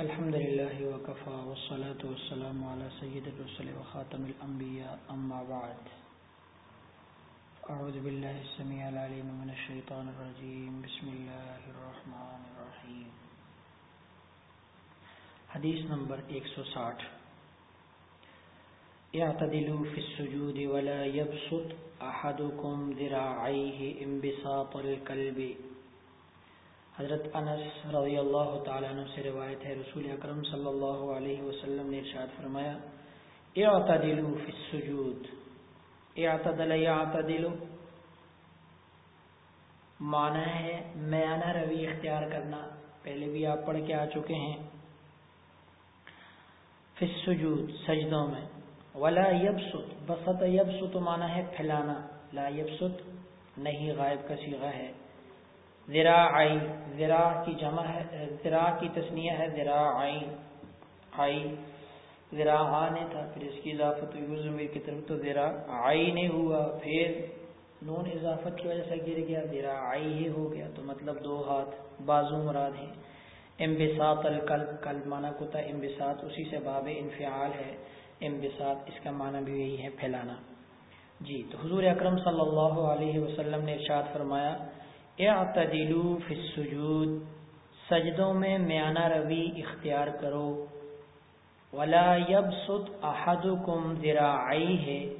الحمد لله وكفى والصلاة والسلام على سيد الرسل وخاتم الأنبياء أما بعد. أعوذ بالله السميع العليم من الشيطان الرجيم بسم الله الرحمن الرحيم حدیث نمبر 160 اعتدلوا في السجود ولا يبسط أحدكم ذراعيه انبساط الكلب حضرت انس رضی اللہ تعالیٰ عنہ سے روایت ہے، رسول اکرم صلی اللہ علیہ وسلم نے ارشاد فرمایا، اعتدلوا فی السجود. اعتدل یعتدل معنی ہے، میانہ روی اختیار کرنا۔ پہلے بھی آپ پڑھ کے آ چکے ہیں۔ فی السجود، سجدوں میں۔ ولا یبسط بسط، یبسط معنی ہے پھیلانا۔ لا یبسط نہیں، غائب کا سیغہ ہے۔ ذراعی ذرا کی جمع ہے ذرا کی تسنیہ ہے ذراعی آئی ذرا آنے تھا، پھر اس کی اضافت ہوئی ضمیر کی طرف تو ذرا آئی نے ہوا، پھر نون اضافت کی وجہ سے گر گیا ذرا آئی ہی ہو گیا، تو مطلب دو ہاتھ بازو مراد ہیں۔ امبساط القلب، قلب مانا کتا امبساط اسی سے باب انفعال ہے امبساط اس کا معنی بھی یہی ہے، پھیلانا۔ جی تو حضور اکرم صلی اللہ علیہ وسلم نے ارشاد فرمایا اعتدلو فی السجود، سجدوں میں میانہ روی اختیار کرو۔ ولا یبسط احدکم ذراعی ہے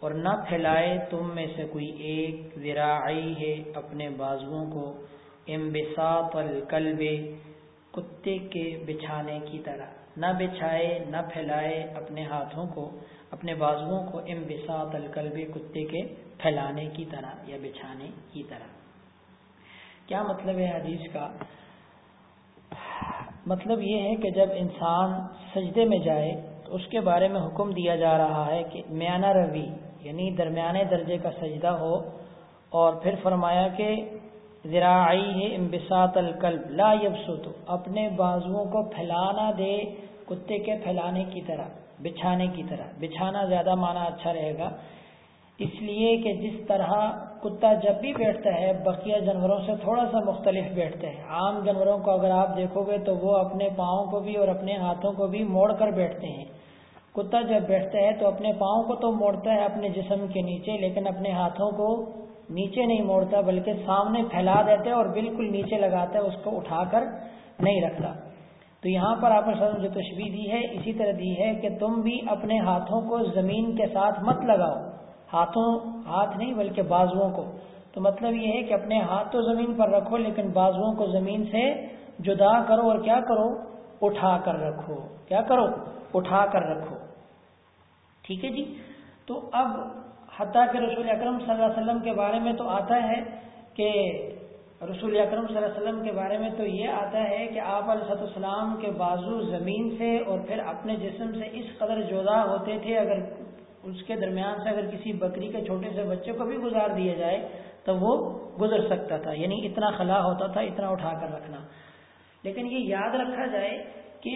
اور نہ پھیلائے تم میں سے کوئی ایک ذراعی ہے اپنے بازوؤں کو۔ امبساط القلب، کتے کے بچھانے کی طرح۔ نہ بچھائے، نہ پھیلائے اپنے ہاتھوں کو، اپنے بازوؤں کو امبساط القلب، کتے کے پھیلانے کی طرح یا بچھانے کی طرح۔ کیا مطلب ہے حدیث کا؟ مطلب یہ ہے کہ جب انسان سجدے میں جائے تو اس کے بارے میں حکم دیا جا رہا ہے کہ میانہ روی یعنی درمیانے درجے کا سجدہ ہو، اور پھر فرمایا کہ ذراعی ہے امبساط القلب، لا یبسط، اپنے بازوؤں کو پھیلانا دے کتے کے پھیلانے کی طرح، بچھانے کی طرح۔ بچھانا زیادہ معنی اچھا رہے گا۔ اس لیے کہ جس طرح کتا جب بھی بیٹھتا ہے بقیہ جانوروں سے تھوڑا سا مختلف بیٹھتا ہے عام جانوروں کو اگر آپ دیکھو گے تو وہ اپنے پاؤں کو بھی اور اپنے ہاتھوں کو بھی موڑ کر بیٹھتے ہیں۔ کتا جب بیٹھتا ہے تو اپنے پاؤں کو تو موڑتا ہے اپنے جسم کے نیچے، لیکن اپنے ہاتھوں کو نیچے نہیں موڑتا، بلکہ سامنے پھیلا دیتا ہے اور بالکل نیچے لگاتا ہے، اس کو اٹھا کر نہیں رکھتا۔ تو یہاں پر آپ نے جو تشبیح دی ہے، اسی طرح دی ہے کہ تم بھی اپنے ہاتھوں کو زمین کے ساتھ مت لگاؤ۔ ہاتھوں ہاتھ نہیں بلکہ بازوؤں کو۔ تو مطلب یہ ہے کہ اپنے ہاتھ تو زمین پر رکھو، لیکن بازوؤں کو زمین سے جدا کرو اور کیا کرو؟ اٹھا کر رکھو۔ کیا کرو؟ اٹھا کر رکھو۔ ٹھیک ہے جی؟ تو اب حتیٰ کہ رسول اکرم صلی اللہ علیہ وسلم کے بارے میں تو آتا ہے کہ رسول اکرم صلی اللہ علیہ وسلم کے بارے میں تو یہ آتا ہے کہ آپ علیہ السلام کے بازو زمین سے اور پھر اپنے جسم سے اس قدر جدا ہوتے تھے، اگر اس کے درمیان سے اگر کسی بکری کے چھوٹے سے بچے کو بھی گزار دیا جائے تو وہ گزر سکتا تھا یعنی اتنا خلا ہوتا تھا، اتنا اٹھا کر رکھنا۔ لیکن یہ یاد رکھا جائے کہ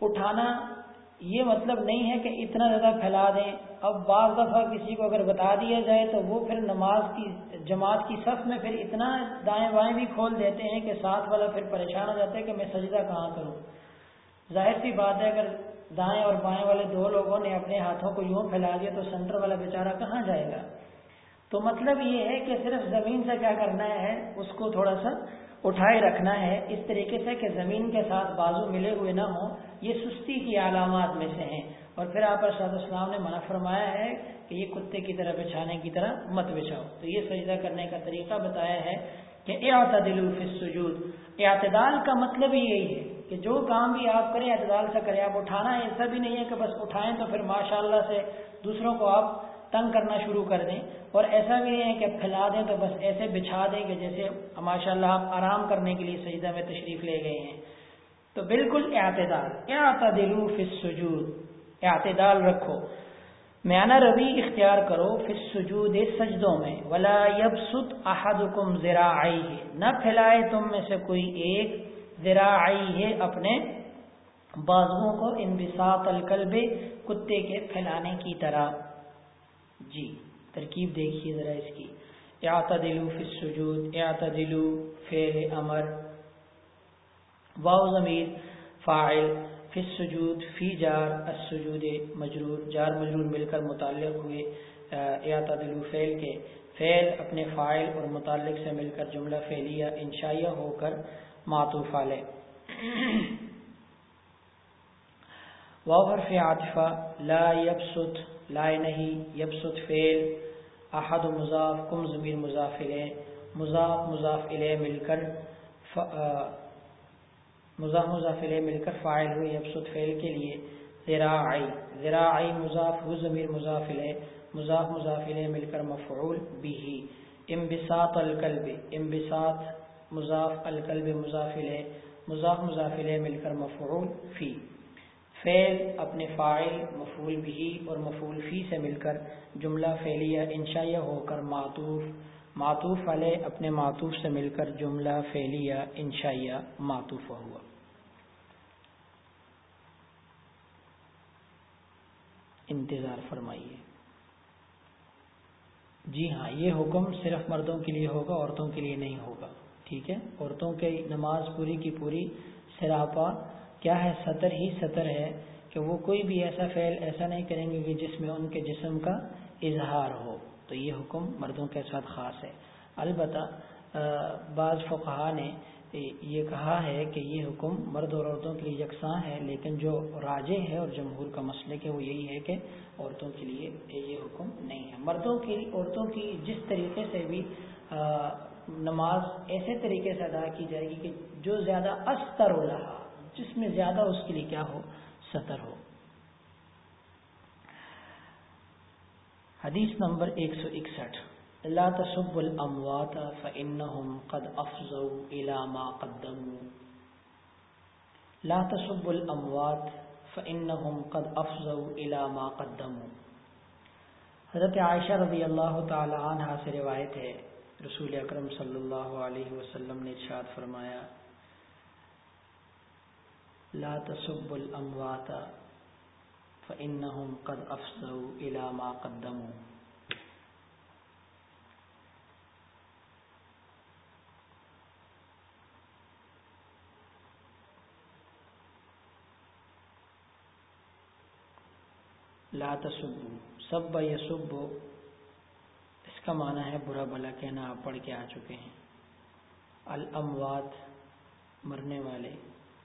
اٹھانا یہ مطلب نہیں ہے کہ اتنا زیادہ پھیلا دیں۔ اب بعض دفعہ کسی کو اگر بتا دیا جائے تو وہ پھر نماز کی، جماعت کی صف میں پھر اتنا دائیں بائیں بھی کھول دیتے ہیں کہ ساتھ والا پھر پریشان ہو جاتا ہے کہ میں سجدہ کہاں کروں۔ ظاہر سی بات ہے، اگر دائیں اور بائیں والے دو لوگوں نے اپنے ہاتھوں کو یوں پھیلا دیا تو سینٹر والا بیچارہ کہاں جائے گا؟ تو مطلب یہ ہے کہ صرف زمین سے کیا کرنا ہے؟ اس کو تھوڑا سا اٹھائے رکھنا ہے۔ اس طریقے سے کہ زمین کے ساتھ بازو ملے ہوئے نہ ہوں، یہ سستی کی علامات میں سے ہیں۔ اور پھر آپ ارشاد اسلام نے منع فرمایا ہے کہ یہ کتے کی طرح بچھانے کی طرح مت بچھاؤ۔ تو یہ سجدہ کرنے کا طریقہ بتایا ہے کہ اعتدل فی السجود۔ اعتدال کا مطلب ہی یہی ہے کہ جو کام بھی آپ کریں، اعتدال سے کریں، آپ اٹھانا ایسا بھی نہیں ہے کہ بس اٹھائیں تو پھر ماشاء اللہ سے دوسروں کو آپ تنگ کرنا شروع کر دیں۔ اور ایسا بھی نہیں ہے کہ پھیلا دیں تو بس ایسے بچھا دیں کہ جیسے ماشاء اللہ آپ آرام کرنے کے لیے سجدہ میں تشریف لے گئے ہیں۔ تو بالکل اعتدال اعتدل فی السجود، اعتدال رکھو۔ میانہ روی اختیار کرو پھر سجود سجدوں میں، ولا یبسط احدکم ذراعیہ۔ نہ پھیلائے تم میں سے کوئی ایک ذراعیہ اپنے بازوؤں کو انبساط القلب، کتے کے پھیلانے کی طرح۔ جی ترکیب دیکھیے ذرا اس کی۔ اعتدلو فی السجود اعتدلو فعل امر واو ضمیر، فاعل، فی السجود، فی جار، السجود مجرور۔ جار مجرور مل کر متعلق ہوئے اعتدل فعل کے۔ فعل اپنے فائل اور متعلق سے مل کر جملہ فعلیہ، انشائیہ ہو کر معطوف علیہ۔ واو حرف عاطفہ، لا یبسط، لا نہیں، یبسط فعل، احد مضاف، کم ضمیر مضاف الیہ، مضاف مضاف الیہ مل کر مضاف مضاف الیہ مل کر فاعل ہوئے یبسط فعل کے لیے، ذراعی ذراعی مضاف ہو ضمیر مضاف الیہ، مضاف مضاف الیہ مل کر مفعول به، انبساط القلب، انبساط مضاف القلب مضاف الیہ مضاف مضاف الیہ مل کر مفعول فی۔ فعل اپنے فاعل، مفعول بھی اور مفعول فی سے مل کر جملہ فعلیہ انشائیہ ہو کر معطوف۔ معطوف علیہ اپنے معطوف سے مل کر جملہ فعلیہ انشائیہ معطوف ہوا۔ انتظار فرمائیے۔ جی ہاں یہ حکم صرف مردوں کے لیے ہوگا، عورتوں کے لیے نہیں ہوگا۔ ٹھیک ہے؟ عورتوں کی نماز پوری کی پوری سراپا کیا ہے؟ سطر ہی سطر ہے کہ وہ کوئی بھی ایسا فعل ایسا نہیں کریں گے کہ جس میں ان کے جسم کا اظہار ہو۔ تو یہ حکم مردوں کے ساتھ خاص ہے۔ البتہ بعض فقہ نے یہ کہا ہے کہ یہ حکم مرد اور عورتوں کے لیے یکساں ہے، لیکن جو راجے ہے اور جمہور کا مسئلہ کہ وہ یہی ہے کہ عورتوں کے لیے یہ حکم نہیں ہے۔ مردوں کی، عورتوں کی جس طریقے سے بھی نماز ایسے طریقے سے ادا کی جائے گی کہ جو زیادہ استر ہو رہا، جس میں زیادہ اس کے لیے کیا ہو؟ سطر ہو۔ حدیث نمبر ایک سو اکسٹھ۔ لا تسب الاموات فانهم قد افضوا الى ما قدموا۔ لا تسب الاموات فانهم قد افضوا الى ما قدموا۔ حضرت عائشہ رضی اللہ تعالی عنہ سے روایت ہے رسول اکرم صلی اللہ علیہ وسلم نے ارشاد فرمایا، لا تسب الاموات فانهم قد افسدوا الى ما قدموا۔ لا تسبوا، سب یسب اس کا معنی ہے برا بھلا کہنا، آپ پڑھ کے آ چکے ہیں۔ الاموات، مرنے والے،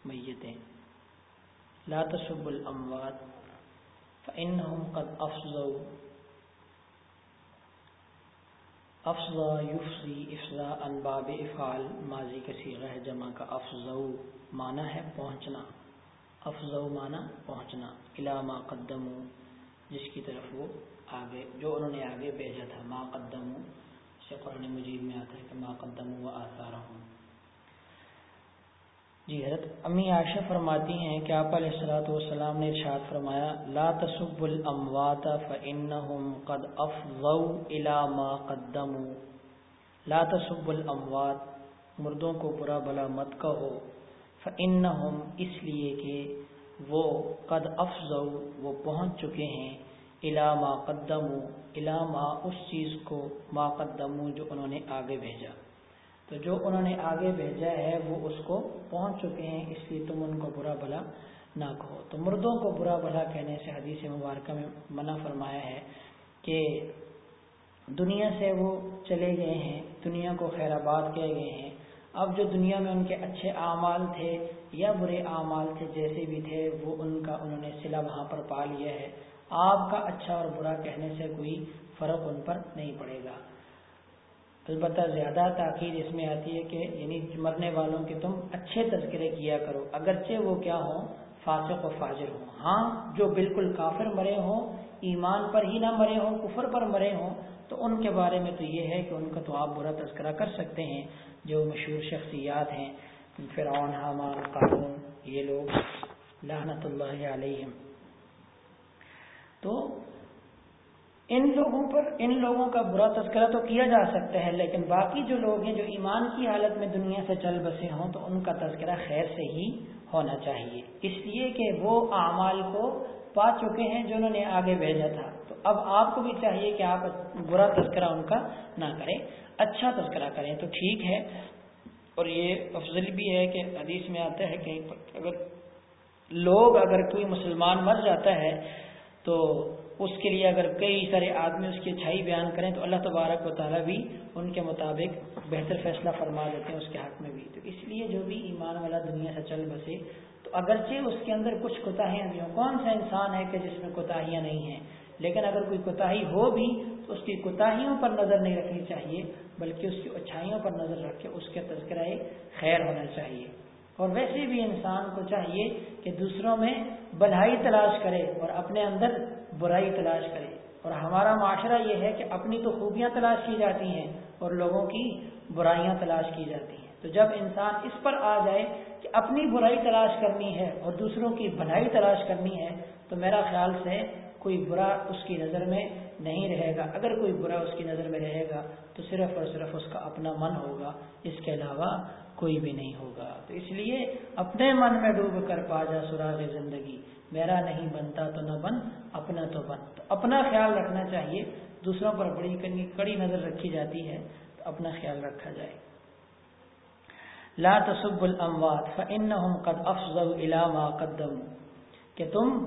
میتیں۔ لا تسب الاموات فانهم قد افضوا افضا یفضی افضا ان باب افعال ماضی کا صیغہ ہے، جمع کا افضو معنی ہے پہنچنا۔ افضو معنی پہنچنا الى ما قدموا، جس کی طرف وہ آگے، جو انہوں نے آگے بھیجا تھا۔ سے قرآن مجید میں آتا ہے کہ ما قدموا و آثارہم جی حضرت امی عائشہ فرماتی ہیں کہ آپ علیہ السلاۃ والسلام نے ارشاد فرمایا، لا تسب الاموات فانهم قد افضوا الى ما قدموا۔ لا تسب الاموات، مردوں کو برا بلا مت کہو۔ فانهم اس لیے کہ وہ قد افضوا وہ پہنچ چکے ہیں۔ الى ما قدموا۔ الى اس چیز کو ما جو انہوں نے آگے بھیجا۔ تو جو انہوں نے آگے بھیجا ہے وہ اس کو پہنچ چکے ہیں، اس لیے تم ان کو برا بھلا نہ کہو۔ تو مردوں کو برا بھلا کہنے سے حدیث مبارکہ میں منع فرمایا ہے کہ دنیا سے وہ چلے گئے ہیں، دنیا کو خیر آباد کہے گئے ہیں۔ اب جو دنیا میں ان کے اچھے اعمال تھے یا برے اعمال تھے، جیسے بھی تھے، وہ ان کا انہوں نے سلا وہاں پر پا لیا ہے۔ آپ کا اچھا اور برا کہنے سے کوئی فرق ان پر نہیں پڑے گا۔ البتہ زیادہ تاخیر اس میں آتی ہے کہ یعنی مرنے والوں کے تم اچھے تذکرے کیا کرو، اگرچہ وہ کیا ہوں، فاسق و فاجر ہوں۔ ہاں جو بالکل کافر مرے ہوں، ایمان پر ہی نہ مرے ہوں، کفر پر مرے ہوں، تو ان کے بارے میں تو یہ ہے کہ ان کا تو آپ برا تذکرہ کر سکتے ہیں، جو مشہور شخصیات ہیں۔ فرعون، حامان قانون یہ لوگ لعنت اللہ علیہم۔ تو ان لوگوں پر، ان لوگوں کا برا تذکرہ تو کیا جا سکتا ہے، لیکن باقی جو لوگ ہیں جو ایمان کی حالت میں دنیا سے چل بسے ہوں، تو ان کا تذکرہ خیر سے ہی ہونا چاہیے۔ اس لیے کہ وہ اعمال کو پا چکے ہیں جو انہوں نے آگے بھیجا تھا۔ تو اب آپ کو بھی چاہیے کہ آپ برا تذکرہ ان کا نہ کریں اچھا تذکرہ کریں۔ تو ٹھیک ہے۔ اور یہ افضل بھی ہے کہ حدیث میں آتا ہے کہ اگر لوگ، اگر کوئی مسلمان مر جاتا ہے تو اس کے لیے اگر کئی سارے آدمی اس کی اچھائی بیان کریں تو اللہ تبارک و تعالیٰ بھی ان کے مطابق بہتر فیصلہ فرما دیتے ہیں اس کے حق میں بھی۔ تو اس لیے جو بھی ایمان والا دنیا سے چل بسے، تو اگرچہ اس کے اندر کچھ کوتاہیاں بھی ہوں، کون سا انسان ہے کہ جس میں کوتاہیاں نہیں ہیں؟ لیکن اگر کوئی کوتاہی ہو بھی، تو اس کی کوتاہیوں پر نظر نہیں رکھنی چاہیے، بلکہ اس کی اچھائیوں پر نظر رکھ کے اس کے تذکرہ خیر ہونا چاہیے۔ اور ویسے بھی انسان کو چاہیے کہ دوسروں میں بھلائی تلاش کرے اور اپنے اندر برائی تلاش کرے۔ اور ہمارا معاشرہ یہ ہے کہ اپنی تو خوبیاں تلاش کی جاتی ہیں اور لوگوں کی برائیاں تلاش کی جاتی ہیں۔ تو جب انسان اس پر آ جائے کہ اپنی برائی تلاش کرنی ہے اور دوسروں کی بھلائی تلاش کرنی ہے، تو میرا خیال سے کوئی برا اس کی نظر میں نہیں رہے گا۔ اگر کوئی برا اس کی نظر میں رہے گا، تو صرف اور صرف اس کا اپنا من ہوگا۔ اس کے علاوہ کوئی بھی نہیں ہوگا۔ تو اس لیے اپنے من میں ڈوب کر پا جا سراغ زندگی، میرا نہیں بنتا تو نہ بن، اپنا تو بن۔ تو اپنا خیال رکھنا چاہیے۔ دوسروں پر بڑی کڑی نظر رکھی جاتی ہے، تو اپنا خیال رکھا جائے۔ لا تصب الاموات فانهم قد افضوا الى ما قدموا۔ کہ تم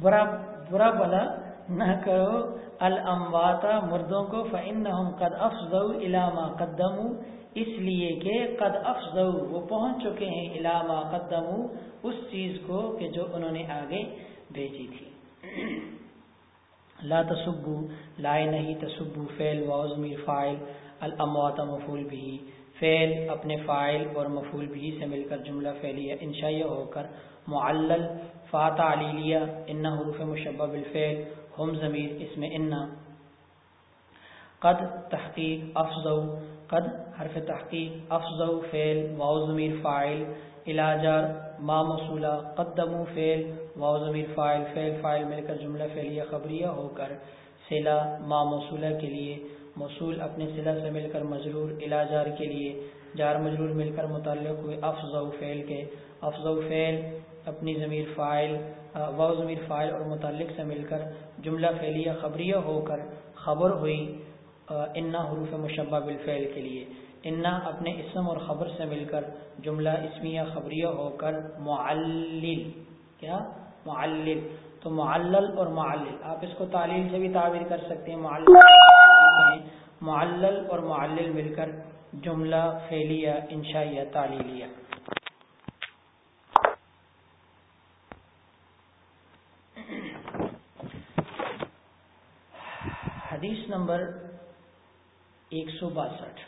برا برا بلا نہ کرو الاموات مردوں کو فانهم قد افضوا الى ما قدموا اس لیے کہ قد افضو وہ پہنچ چکے ہیں علامہ قدم اس چیز کو کہ جو انہوں نے آگے بھیجی تھی۔ لا تصبو لائے نہیں تصبو فیل وزمیر فائل الاموات مفول بھی فیل اپنے فائل اور مفول بھی سے مل کر جملہ فعلیہ انشائیہ ہو کر معلل فاتح علیلیہ ان حروف مشبہ بالفعل ہم ضمیر، اس میں ان، قد تحقیق افضو قد، حرف تحقیق افضو فعل، واو ضمیر، فاعل الاجر ما موصولہ، قدمو، فعل، واو ضمیر، فاعل، فعل، فاعل، مل کر جملہ فعلیہ، خبریہ ہو کر صلہ، ما موصولہ کے لیے، موصول اپنے صلہ سے مل کر مجرور الاجار کے لیے، جار مجرور مل کر متعلق ہوئے افضو فعل کے افضو فعل، اپنی ضمیر، فاعل واو ضمیر فاعل اور متعلق سے مل کر جملہ فعلیہ خبریہ ہو کر خبر ہوئی انا حروف مشبہ بالفعل کے لیے۔ انا اپنے اسم اور خبر سے مل کر جملہ اسمیہ خبریہ ہو کر معلل۔ کیا؟ معلل۔ تو معلل اور معلل۔ آپ اس کو تعلیل سے بھی تعبیر کر سکتے ہیں۔ معلل معلل اور معلل مل کر جملہ فعلیہ، انشائیہ، تعلیلیہ حدیث نمبر ایک سو باسٹھ۔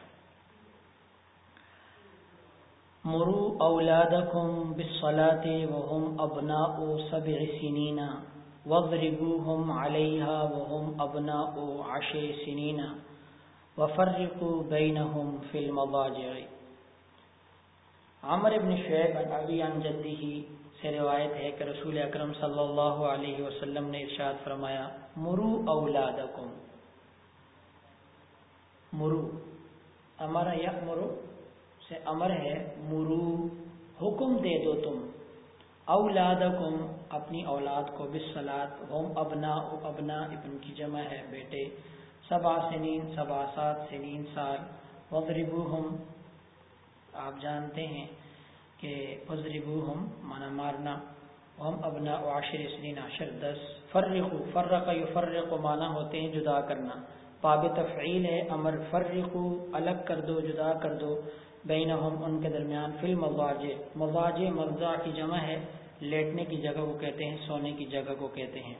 مرو اولادکم بالصلاة وهم ابناء سبع سنین وضربوهم عليها وهم ابناء عشر سنین وفرقوا بينهم في المضاجع۔ عمر ابن شعیب عن ابی عن جدی سے روایت ہے کہ رسول اکرم صلی اللہ علیہ وسلم نے ارشاد فرمایا مرو اولادکم۔ مرو۔ امر یا مرو سے امر ہے، مرو، حکم دے دو تم۔ اولادکم، اپنی اولاد کو بسلات ہوم ابنا ابنا ابن کی جمع ہے بیٹے۔ سبا سنین سبا سات سنین سال۔ وضربو ہم آپ جانتے ہیں کہ وضربو ہم مانا مارنا۔ ہم ابنا عاشر سنین، عشر دس۔ فرقو، فرق یفرق مانا ہوتے ہیں جدا کرنا۔ باب تفعیل ہے، امر فرقو، الگ کر دو، جدا کر دو، بینہم ان کے درمیان فی المواج مواج مرضا کی جمع ہے، لیٹنے کی جگہ کو کہتے ہیں، سونے کی جگہ کو کہتے ہیں۔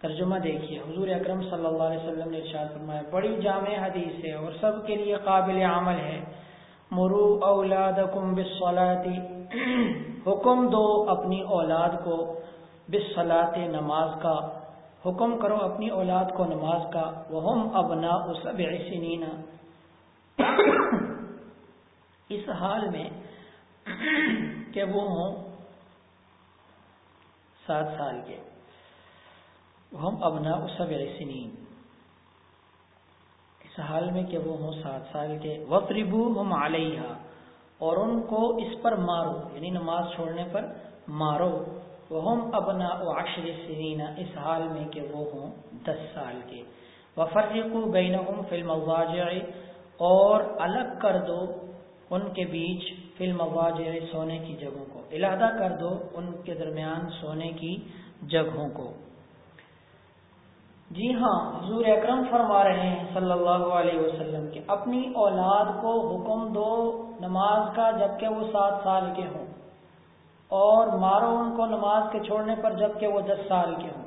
ترجمہ دیکھیے، حضور اکرم صلی اللہ علیہ وسلم نے ارشاد فرمایا، بڑی جامع حدیث ہے اور سب کے لیے قابل عمل ہے۔ مرو اولادکم بالصلاۃ حکم دو اپنی اولاد کو بالصلاۃ نماز کا۔ حکم کرو اپنی اولاد کو نماز کا۔ وہ ابنا سب سنین اس حال میں کہ وہ ہوں سات سال کے۔ ہم ابنا سب سنین اس حال میں کہ وہ ہوں سات سال کے۔ وفربو ہم علیہ اور ان کو اس پر مارو یعنی نماز چھوڑنے پر مارو۔ وہم ابنا عشر سنین اس حال میں کہ وہ ہوں دس سال کے۔ وفرقو بینہم فی المواجع اور الگ کر دو ان کے بیچ فلم آواز سونے کی جگہوں کو۔ علیحدہ کر دو ان کے درمیان سونے کی جگہوں کو۔ جی ہاں حضور اکرم فرما رہے ہیں صلی اللہ علیہ وسلم کے اپنی اولاد کو حکم دو نماز کا جبکہ وہ سات سال کے ہوں۔ اور مارو ان کو نماز کے چھوڑنے پر جبکہ وہ دس سال کے ہوں۔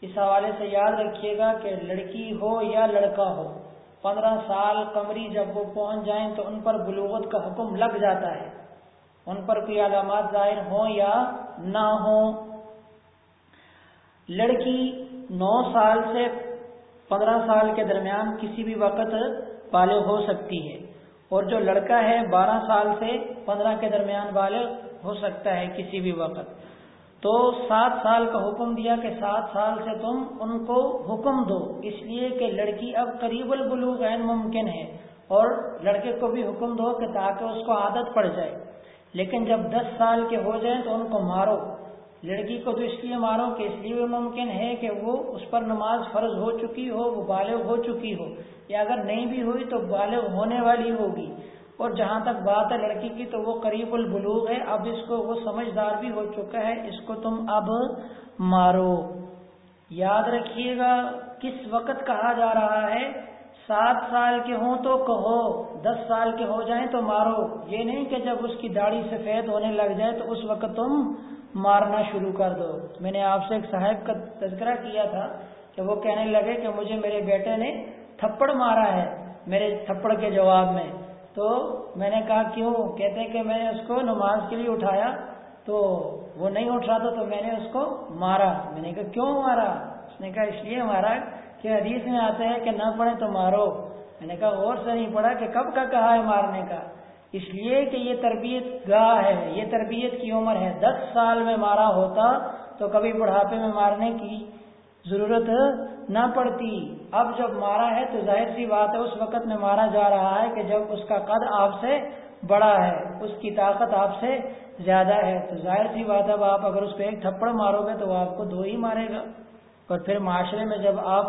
اس حوالے سے یاد رکھیے گا کہ لڑکی ہو یا لڑکا ہو، پندرہ سال کمری جب وہ پہنچ جائیں تو ان پر بلوغت کا حکم لگ جاتا ہے۔ ان پر کوئی علامات ظاہر ہوں یا نہ ہوں۔ لڑکی نو سال سے پندرہ سال کے درمیان کسی بھی وقت بالغ ہو سکتی ہے۔ اور جو لڑکا ہے، بارہ سال سے پندرہ کے درمیان بالغ ہو سکتا ہے کسی بھی وقت۔ تو سات سال کا حکم دیا کہ سات سال سے تم ان کو حکم دو۔ اس لیے کہ لڑکی اب قریب البلوغ غیر ممکن ہے اور لڑکے کو بھی حکم دو کہ تاکہ اس کو عادت پڑ جائے۔ لیکن جب دس سال کے ہو جائیں تو ان کو مارو۔ لڑکی کو تو اس لیے مارو کہ اس لیے بھی ممکن ہے کہ وہ اس پر نماز فرض ہو چکی ہو، وہ بالغ ہو چکی ہو۔ یا اگر نہیں بھی ہوئی تو بالغ ہونے والی ہوگی۔ اور جہاں تک بات ہے لڑکی کی تو وہ قریب البلوغ ہے، اب اس کو وہ سمجھدار بھی ہو چکا ہے، اس کو تم اب مارو۔ یاد رکھیے گا کس وقت کہا جا رہا ہے، سات سال کے ہوں تو کہو، دس سال کے ہو جائیں تو مارو۔ یہ نہیں کہ جب اس کی داڑھی سفید ہونے لگ جائے تو اس وقت تم مارنا شروع کر دو۔ میں نے آپ سے ایک صاحب کا تذکرہ کیا تھا کہ وہ کہنے لگے کہ مجھے میرے بیٹے نے تھپڑ مارا ہے، میرے تھپڑ کے جواب میں۔ تو میں نے کہا، کیوں؟ کہتے کہ میں نے اس کو نماز کے لیے اٹھایا تو وہ نہیں اٹھ رہا تھا تو میں نے اس کو مارا۔ میں نے کہا، کیوں مارا؟ اس نے کہا، اس لیے مارا کہ حدیث میں آتے ہیں کہ نہ پڑھے تو مارو۔ میں نے کہا، اور سے نہیں پڑھا کہ کب کا کہا ہے مارنے کا؟ اس لیے کہ یہ تربیت گاہ ہے، یہ تربیت کی عمر ہے۔ دس سال میں مارا ہوتا تو کبھی بڑھاپے میں مارنے کی ضرورت نہ پڑتی۔ اب جب مارا ہے تو ظاہر سی بات ہے، اس وقت میں مارا جا رہا ہے کہ جب اس کا قد آپ سے بڑا ہے، اس کی طاقت آپ سے زیادہ ہے۔ تو ظاہر سی بات ہے، اب آپ اگر اس پہ ایک تھپڑ مارو گے تو وہ آپ کو دو ہی مارے گا۔ اور پھر معاشرے میں جب آپ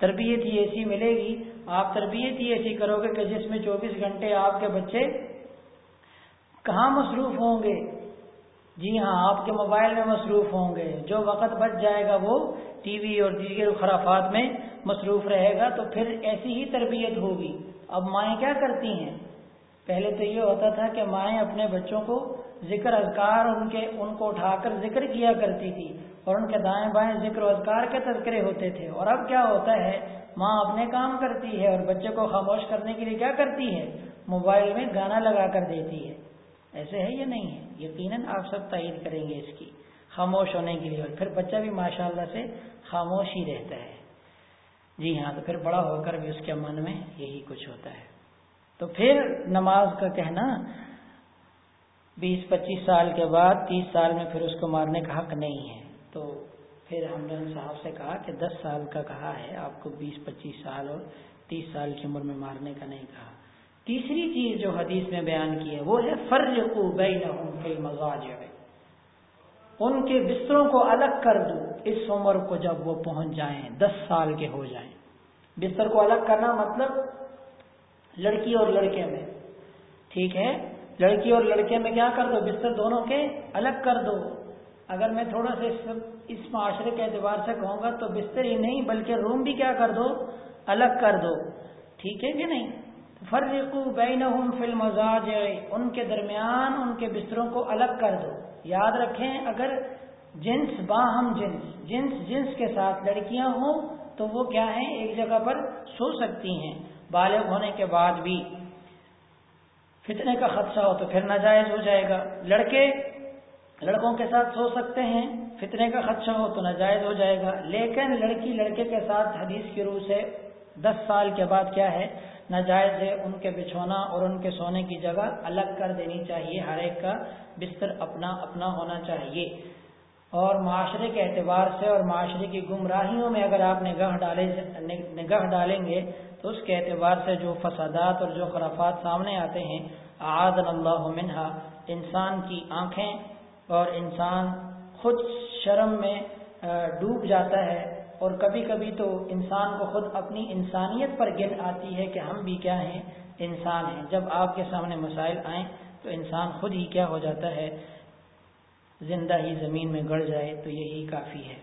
تربیت ہی ایسی ملے گی، آپ تربیت ہی ایسی کرو گے کہ جس میں چوبیس گھنٹے آپ کے بچے کہاں مصروف ہوں گے۔ جی ہاں آپ کے موبائل میں مصروف ہوں گے۔ جو وقت بچ جائے گا وہ ٹی وی اور دیگر خرافات میں مصروف رہے گا، تو پھر ایسی ہی تربیت ہوگی۔ اب مائیں کیا کرتی ہیں؟ پہلے تو یہ ہوتا تھا کہ مائیں اپنے بچوں کو ذکر اذکار، ان کے، ان کو اٹھا کر ذکر کیا کرتی تھی اور ان کے دائیں بائیں ذکر و اذکار کے تذکرے ہوتے تھے۔ اور اب کیا ہوتا ہے، ماں اپنے کام کرتی ہے اور بچے کو خاموش کرنے کے لیے کیا کرتی ہے؟ موبائل میں گانا لگا کر دیتی ہے۔ ایسے ہے یا نہیں ہے؟ یقیناً آپ سب تائید کریں گے اس کی، خاموش ہونے کے لیے۔ اور پھر بچہ بھی ماشاء اللہ سے خاموش ہی رہتا ہے۔ جی ہاں تو پھر بڑا ہو کر بھی اس کے من میں یہی کچھ ہوتا ہے۔ تو پھر نماز کا کہنا، بیس پچیس سال کے بعد تیس سال میں پھر اس کو مارنے کا حق نہیں ہے۔ تو پھر ہم نے صاحب سے کہا کہ دس سال کا کہا ہے، آپ کو بیس پچیس سال اور تیس سال کی عمر میں مارنے کا نہیں کہا۔ تیسری چیز جو حدیث میں بیان کی ہے، وہ ہے فرض مزاج ان کے بستروں کو الگ کر دو اس عمر کو جب وہ پہنچ جائیں، دس سال کے ہو جائیں۔ بستر کو الگ کرنا مطلب لڑکی اور لڑکے میں۔ ٹھیک ہے؟ لڑکی اور لڑکے میں کیا کر دو؟ بستر دونوں کے الگ کر دو۔ اگر میں تھوڑا سا اس معاشرے کے اعتبار سے کہوں گا تو بستر ہی نہیں، بلکہ روم بھی کیا کر دو؟ الگ کر دو۔ ٹھیک ہے کہ نہیں؟ فرقو بینہم فی المزاج ان کے درمیان ان کے بستروں کو الگ کر دو۔ یاد رکھیں، اگر جنس، باہم جنس جنس جنس کے ساتھ لڑکیاں ہوں، تو وہ کیا ہیں؟ ایک جگہ پر سو سکتی ہیں۔ بالغ ہونے کے بعد بھی۔ فتنے کا خدشہ ہو تو پھر ناجائز ہو جائے گا۔ لڑکے لڑکوں کے ساتھ سو سکتے ہیں، فتنے کا خدشہ ہو تو ناجائز ہو جائے گا۔ لیکن لڑکی لڑکے کے ساتھ حدیث کی روح سے دس سال کے بعد کیا ہے؟ ناجائز ہے، ان کے بچھونا اور ان کے سونے کی جگہ الگ کر دینی چاہیے، ہر ایک کا بستر اپنا اپنا ہونا چاہیے۔ اور معاشرے کے اعتبار سے اور معاشرے کی گمراہیوں میں اگر آپ نگاہ ڈالے نگاہ ڈالیں گے، تو اس کے اعتبار سے جو فسادات اور جو خرافات سامنے آتے ہیں آدن اللہ منہا۔ انسان کی آنکھیں اور انسان خود شرم میں ڈوب جاتا ہے۔ اور کبھی کبھی تو انسان کو خود اپنی انسانیت پر گن آتی ہے کہ ہم بھی کیا ہیں؟ انسان ہیں۔ جب آپ کے سامنے مسائل آئیں تو انسان خود ہی کیا ہو جاتا ہے؟ زندہ ہی زمین میں گڑ جائے تو یہی کافی ہے۔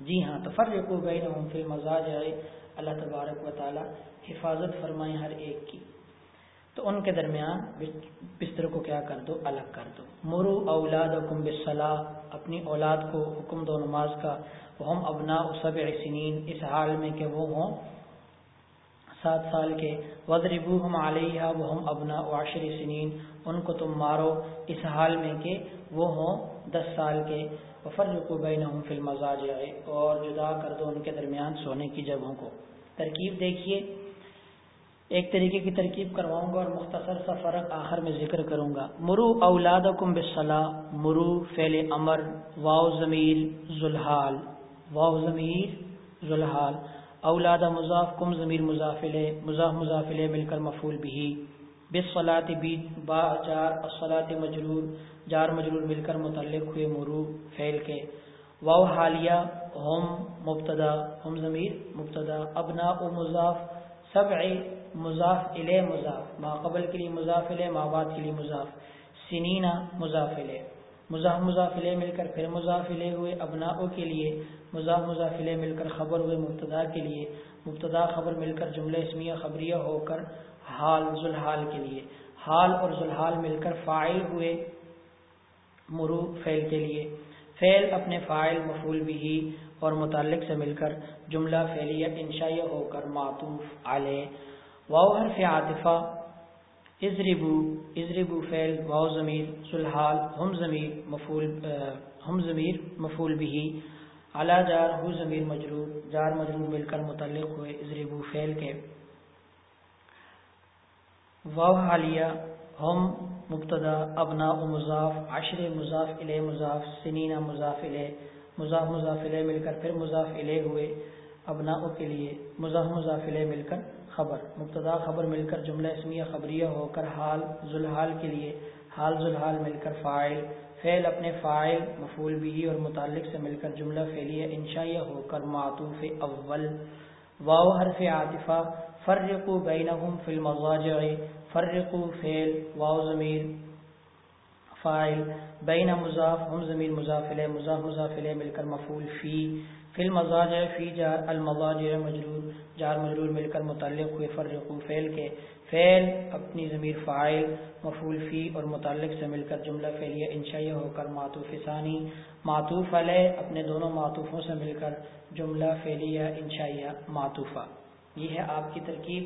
جی ہاں تو فرق کو گئی نہ پھر مزاج آئے اللہ تبارک و تعالی، حفاظت فرمائیں ہر ایک کی۔ تو ان کے درمیان بستر کو کیا کر دو؟ الگ کر دو۔ مرو اولاد حکم بصلاح اپنی اولاد کو حکم دو نماز کا۔ ہم ابنا سب سنین اس حال میں کہ وہ ہوں۔ سات سال کے۔ وزربو ہم علیہ وہ ہم ابنا واشر سنین۔ ان کو تم مارو۔ اس حال میں کہ وہ ہوں دس سال کے۔ وفر کو بین فلم اور جدا کر دو ان کے درمیان سونے کی جگہوں کو۔ ترکیب دیکھیے۔ ایک طریقے کی ترکیب کرواؤں گا اور مختصر سا فرق آخر میں ذکر کروں گا۔ مرو اولاد کم مرو فیل امر۔ واؤ ضمیر۔ ذوالحال۔ واؤ ضمیر ذوالحال. اولاد مضاف کم ضمیر مضافل مضاف مضافل مل کر مفول بھی بصلاط بی با جار اصلاط مجرور، جار مجرور مل کر متعلق ہوئے مرو فیل کے. واؤ حالیہ، ہم مبتدا، ہم ضمیر مبتدا. ابنا و مضاف سب مضاف الیہ مضاف. ما قبل کے لیے مضاف الیہ ما بعد کے لیے مضاف. سنینا مضاف الیہ مضاف مضاف الیہ مل کر پھر مضاف الیہ ہوئے ابناؤ کے لیے، مضاف مضاف الیہ مل کر خبر ہوئے مبتدا کے لیے، مبتدا خبر مل کر جملہ اسمیہ خبریہ ہو کر حال، ذوالحال کے لیے۔ حال اور ذوالحال مل کر فائل ہوئے مرو، فعل کے لیے۔ فعل اپنے فائل مفول بھی اور متعلق سے مل کر جملہ فعلیہ انشائیہ ہو کر معطوف علیہ۔ واؤ حرف عاطفہ ازربو ازربو فعل واؤ ضمیر، سلحال، ہم ضمیر، مفول ہم ضمیر، مفول بھی اعلیٰ جار، ہو ضمیر، مجرور، جار، مجرور مل کر متعلق ہوئے ازربو فعل کے۔ واؤ حالیہ، ہم، مبتدا، ابنا و مضاف، عشر، مضاف الیہ، مضاف سنینہ، مضاف الیہ، مضاف مضاف الیہ مل کر پھر مضاف الیہ ہوئے ابنا کے لیے، مضاف مضاف الیہ مل کر خبر، مبتدا خبر مل کر جملہ اسمیہ، خبریہ ہو کر حال، ذوالحال کے لیے حال، ذوالحال مل کر فائل فعل اپنے فائل مفول بھی اور متعلق سے مل کر جملہ فعلیہ انشائیہ ہو کر معطوف اول واؤ حرف عاطفہ فرقو بینہم فی المضاجع فرقو فعل واؤ ضمیر فائل بین مضاف، ہم ضمیر مضاف مضاف مضاف مل کر مفعول فی فی المضاجع فی جار المضاجع مجرور، جار مجرور مل کر متعلق ہوئے فرقو فعل کے۔ فعل اپنی ضمیر فائل مفعول فی اور متعلق سے مل کر جملہ فعلیہ انشائیہ ہو کر معطوف ثانی۔ معطوف علیہ اپنے دونوں معطوفوں سے مل کر جملہ فعلیہ انشائیہ معطوفہ۔ یہ ہے آپ کی ترکیب۔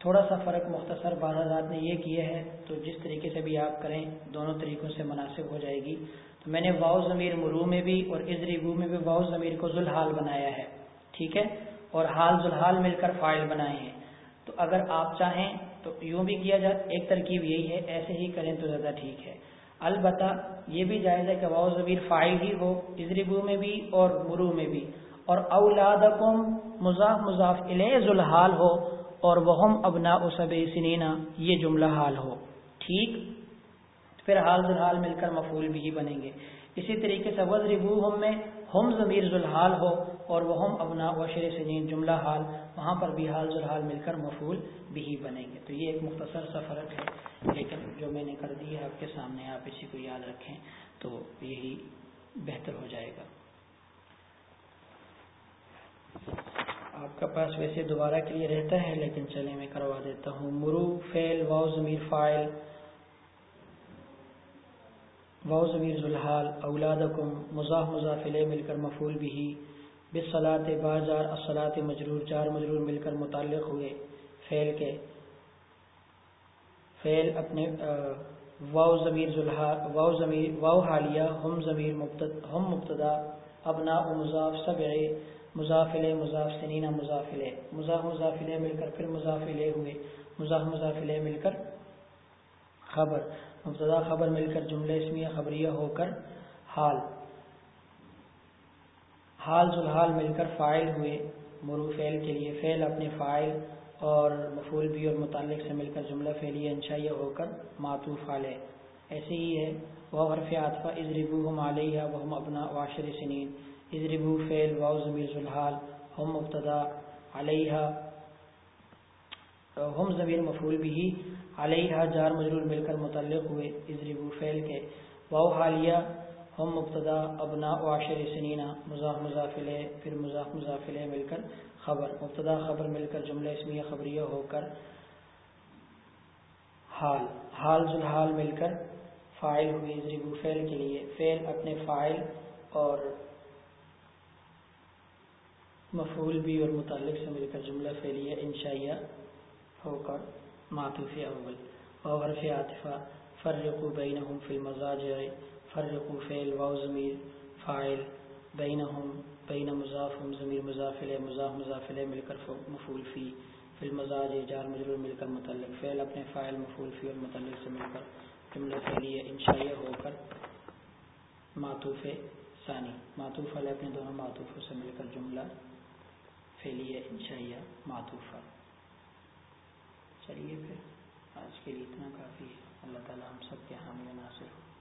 تھوڑا سا فرق مختصر بعض حضرات نے یہ کیا ہے تو جس طریقے سے بھی آپ کریں، دونوں طریقوں سے مناسب ہو جائے گی۔ میں نے واؤ ضمیر مرو میں بھی اور ازریبو میں بھی واؤ ضمیر کو ذوالحال بنایا ہے، ٹھیک ہے؟ اور حال ذوالحال مل کر فائل بنائے ہیں۔ تو اگر آپ چاہیں تو یوں بھی کیا جائے ایک ترکیب یہی ہے، ایسے ہی کریں تو زیادہ ٹھیک ہے۔ البتہ یہ بھی جائز ہے کہ واؤ ضمیر فائل ہی ہو ازریبو میں بھی اور مرو میں بھی۔ اور اولادکم مضاف مضاف الیہ ذوالحال ہو اور وہ ابنا اسب سنینا یہ جملہ حال ہو۔ ٹھیک؟ پھر حال ذوالحال مل کر مفول بھی بنیں گے۔ اسی طریقے سے وزربو ہم میں ہم ضمیر ذوالحال ہو اور وہ ہم ابنا وشر سنین جملہ حال، وہاں پر بھی حال ذوالحال مل کر مفول بھی بنیں گے۔ تو یہ ایک مختصر سا فرق ہے، لیکن جو میں نے کر دی ہے آپ کے سامنے، آپ اسی کو یاد رکھیں تو یہی بہتر ہو جائے گا۔ آپ کا پاس ویسے دوبارہ کے لیے رہتا ہے، لیکن چلے میں کروا دیتا ہوں۔ مرو فیل واؤ ضمیر فائل واؤ ضمیر ذوالحال اولادکم مضاف مضاف علیہ مل کر مفول بھی بصلاط بازار اصلاط مجرور، چار مجرور مل کر متعلق ہوئے۔ فعل کے۔ فعل اپنے واؤ ضمیر ذوالحال واؤ ضمیر، واؤ حالیہ، ہم ضمیر مبتدا ہم مبتدا ابنا و مضاف سبع، مضاف علیہ مضاف سنینہ مضاف علیہ مضاف مضاف مل کر پھر مضاف علیہ ہوئے۔ مضاف مضاف علیہ مل کر خبر۔ مبتدا خبر مل کر جملہ اسمیہ خبریہ ہو کر حال۔ حال ذوالحال مل کر فائل ہوئے۔ مرو فعل کے لیے فعل اپنے فائل اور مفول بھی اور متعلق سے مل کر جملہ فعلیہ انشائیہ ہو کر معطوف علیہ ایسے ہی ہے۔ وہ حرف عاطفہ ازربو ہم علیہ وہ ہم اپنا واشر سنین۔ اضربو فعل واو ضمیر ذوالحال، ہم مبتدا علیہ ہم ضمیر مفعول بھی علیہ جار مجرور مل کر متعلق ہوئے اضربو فعل کے۔ واو حالیہ، ہم مبتدا، ابنا، عاشر سنینا مضاف مضافل پھر مضاف مضافل مل کر خبر۔ مبتدا خبر مل کر جملہ اسمیہ خبریہ ہو کر حال۔ حال ذوالحال مل کر فائل ہوئی ضریب فعل کے لیے۔ فعل اپنے فائل اور مفعول بھی اور متعلق سے مل کر جملہ فعلیہ انشائیہ۔ ہو کر معطوف اول اور حرف عاطفہ، فرقو بینہم فی المزاج فرقو فعل واو ضمیر فاعل، بینہم، بین مضاف ضمیر مضافل مضاف مضافل مل کر مفعول فی فی المزاج جار مجرور مل کر متعلق، فعل اپنے فاعل مفعول فی اور متعلق سے مل کر جملہ فعلیہ انشائیہ ہو کر معطوف ثانی، معطوف علیہ اپنے دونوں معطوفوں سے مل کر جملہ فعلیہ انشائیہ معطوفہ۔ چلیے پھر۔ آج کے لیے اتنا کافی ہے۔ اللہ تعالیٰ ہم سب کے حامی ناصر ہو۔